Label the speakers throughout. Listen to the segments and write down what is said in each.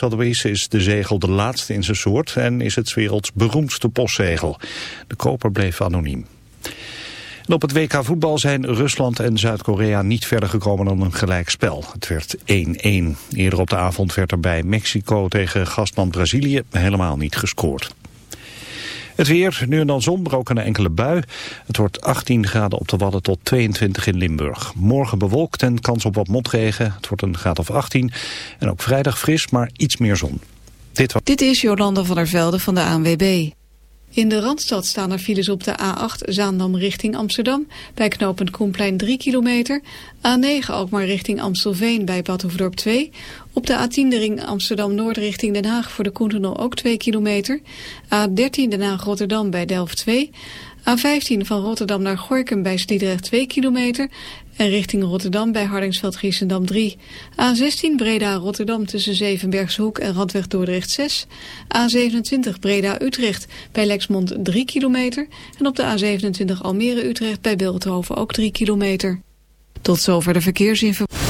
Speaker 1: Sotheby's is de zegel de laatste in zijn soort en is het werelds beroemdste postzegel. De koper bleef anoniem. En op het WK voetbal zijn Rusland en Zuid-Korea niet verder gekomen dan een gelijkspel. Het werd 1-1. Eerder op de avond werd er bij Mexico tegen gastland Brazilië helemaal niet gescoord. Het weer, nu en dan zon, maar ook een enkele bui. Het wordt 18 graden op de Wadden tot 22 in Limburg. Morgen bewolkt en kans op wat motregen. Het wordt een graad of 18. En ook vrijdag fris, maar iets meer zon.
Speaker 2: Dit, was... Dit is Jolanda van der Velde van de ANWB. In de Randstad staan er files op de A8 Zaandam richting Amsterdam. Bij knooppunt Koenplein 3 kilometer. A9 ook maar richting Amstelveen bij Badhoevedorp 2. Op de A10 de ring Amsterdam-Noord richting Den Haag voor de Koentunnel ook 2 kilometer. A13 Den Haag-Rotterdam bij Delft 2. A15 van Rotterdam naar Gorkum bij Sliedrecht 2 kilometer. En richting Rotterdam bij Hardingsveld-Giessendam 3. A16 Breda-Rotterdam tussen Zevenbergse Hoek en Randweg Dordrecht 6. A27 Breda-Utrecht bij Lexmond 3 kilometer. En op de A27 Almere-Utrecht bij Beeldhoven ook 3 kilometer. Tot zover de verkeersinformatie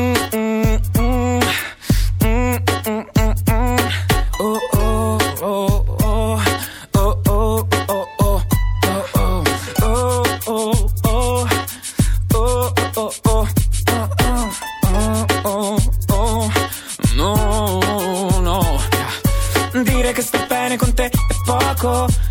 Speaker 3: Oh.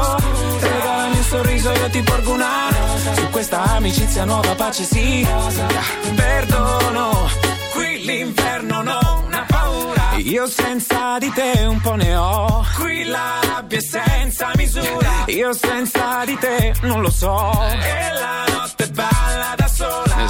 Speaker 3: Scusa, regala il mio sorriso, io ti porgo una Rosa. Su questa amicizia nuova pace sì Rosa. Perdono, qui l'inferno non ha paura io senza di te un po' ne ho. Qui la rabbia è senza misura. Io senza di te non lo so. E la notte balla da sola.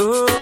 Speaker 3: Ooh.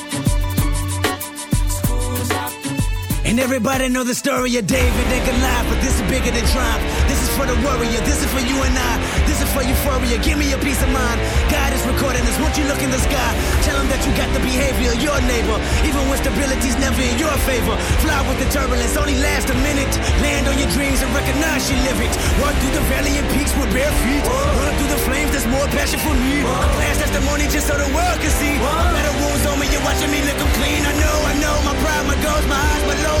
Speaker 4: And everybody know the story of David and Goliath, but this is bigger than triumph. This is for the warrior, this is for you and I. This is for euphoria, give me a peace of mind. God is recording this, won't you look in the sky? Tell him that you got the behavior of your neighbor, even when stability's never in your favor. Fly with the turbulence, only last a minute. Land on your dreams and recognize you live it. Walk through the valley and peaks with bare feet. Run through the flames, there's more passion for me. A past testimony just so the world can see. Better wounds on me, you're watching me look clean. I know, I know, my pride, my goals, my highs, my lows.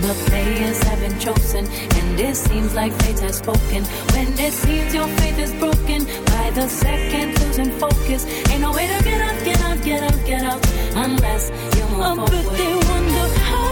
Speaker 5: The players have been chosen, and it seems like fate has spoken. When it seems your faith is broken, by the second losing focus. Ain't no way to get out, get out, get out, get out, unless you move oh, forward. But they wonder how.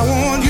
Speaker 6: I want you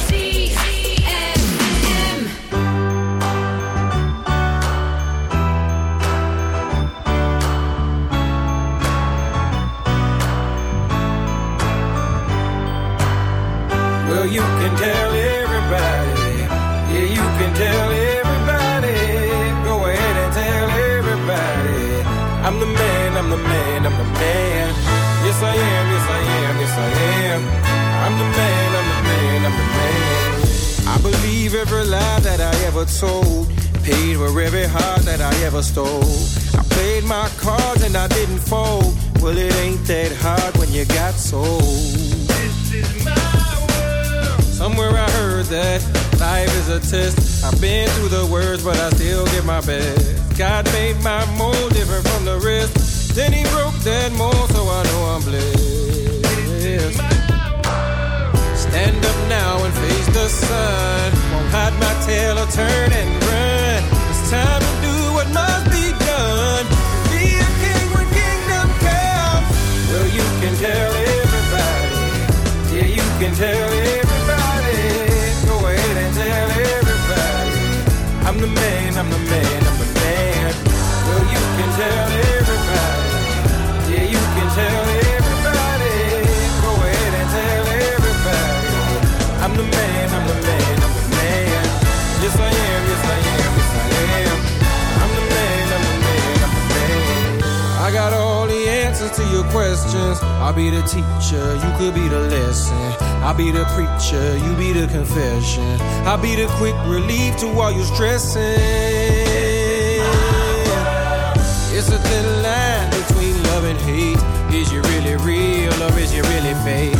Speaker 7: I ever stole. I played my cards and I didn't fold. Well, it ain't that hard when you got sold. This is my world. Somewhere I heard that life is a test. I've been through the worst, but I still get my best. God made my mold different from the rest. Then He broke that mold, so I know I'm blessed. This is my world. Stand up now and face the sun. Won't hide my tail or turn and run. picture. You be the confession. I'll be the quick relief to all you stressing. It's a thin line between love and hate. Is you really real or is you really fake?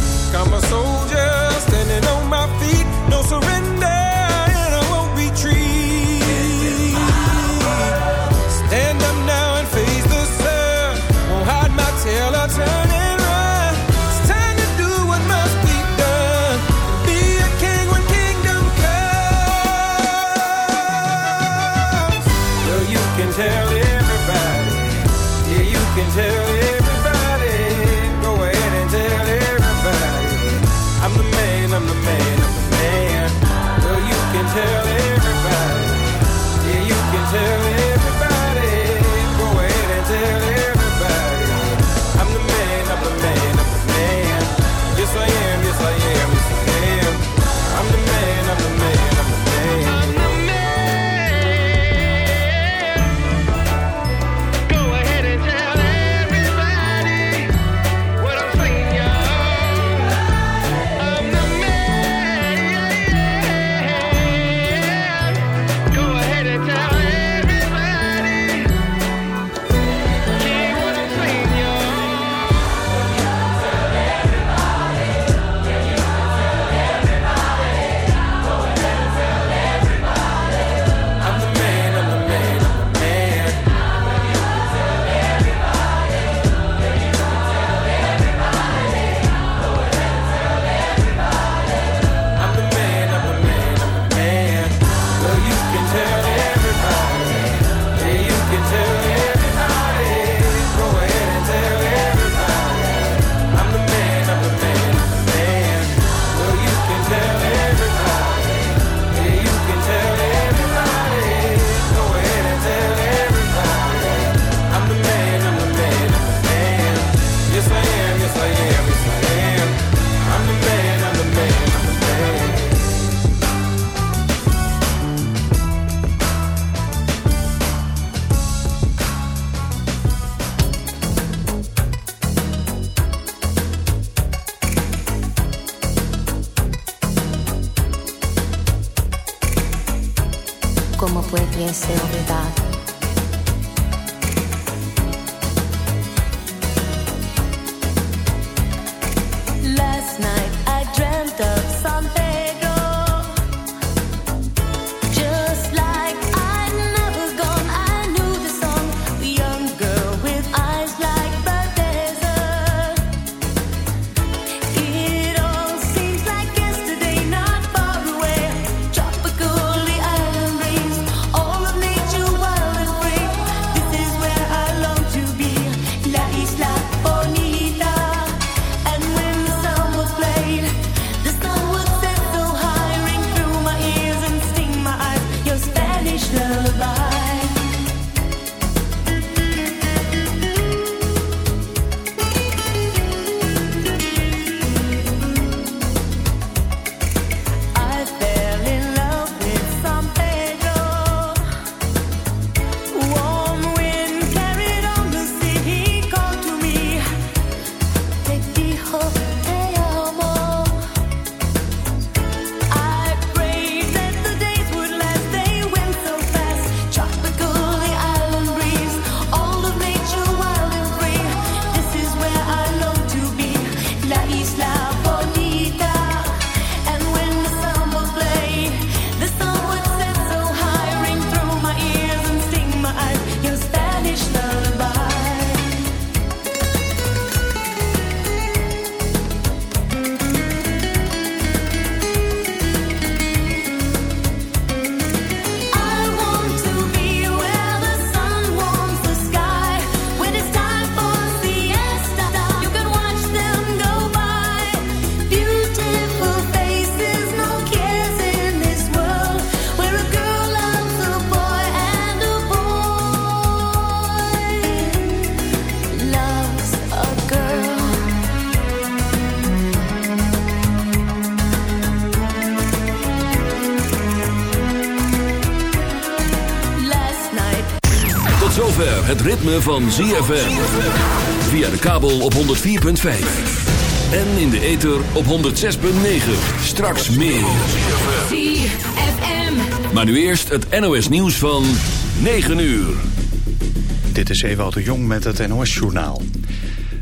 Speaker 8: Ritme van ZFM. Via de kabel op 104.5. En in de ether op 106.9. Straks meer.
Speaker 9: ZFM.
Speaker 8: Maar nu eerst het NOS nieuws van 9 uur.
Speaker 1: Dit is Ewout de Jong met het NOS-journaal.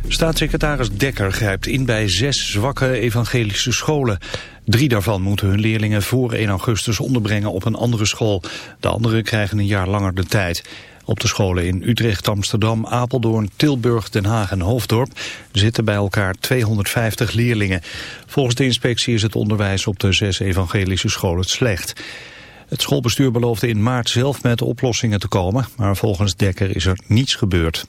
Speaker 1: Staatssecretaris Dekker grijpt in bij zes zwakke evangelische scholen. Drie daarvan moeten hun leerlingen voor 1 augustus onderbrengen op een andere school. De anderen krijgen een jaar langer de tijd. Op de scholen in Utrecht, Amsterdam, Apeldoorn, Tilburg, Den Haag en Hoofddorp zitten bij elkaar 250 leerlingen. Volgens de inspectie is het onderwijs op de zes evangelische scholen slecht. Het schoolbestuur beloofde in maart zelf met oplossingen te komen, maar volgens Dekker is er niets gebeurd.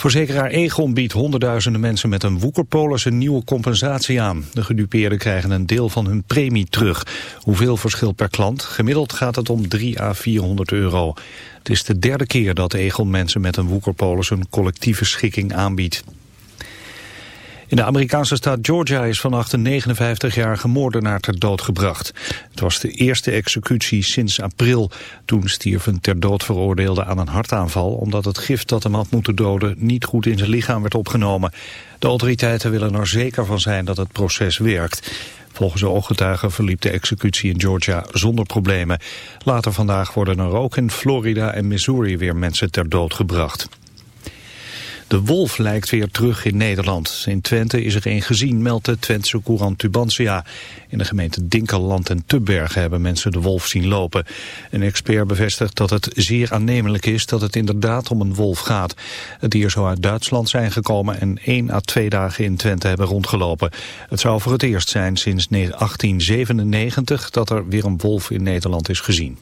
Speaker 1: Verzekeraar Egon biedt honderdduizenden mensen met een woekerpolis een nieuwe compensatie aan. De gedupeerden krijgen een deel van hun premie terug. Hoeveel verschil per klant? Gemiddeld gaat het om 3 à 400 euro. Het is de derde keer dat Egon mensen met een woekerpolis een collectieve schikking aanbiedt. In de Amerikaanse staat Georgia is vannacht een 59-jarige moordenaar ter dood gebracht. Het was de eerste executie sinds april. Toen stierf ter dood veroordeelde aan een hartaanval... omdat het gift dat hem had moeten doden niet goed in zijn lichaam werd opgenomen. De autoriteiten willen er zeker van zijn dat het proces werkt. Volgens de ooggetuigen verliep de executie in Georgia zonder problemen. Later vandaag worden er ook in Florida en Missouri weer mensen ter dood gebracht. De wolf lijkt weer terug in Nederland. In Twente is er een gezien, meldt de Twentse courant Tubantia. In de gemeente Dinkeland en Tubbergen hebben mensen de wolf zien lopen. Een expert bevestigt dat het zeer aannemelijk is dat het inderdaad om een wolf gaat. Het dier zou uit Duitsland zijn gekomen en één à twee dagen in Twente hebben rondgelopen. Het zou voor het eerst zijn sinds 1897 dat er weer een wolf in Nederland is gezien.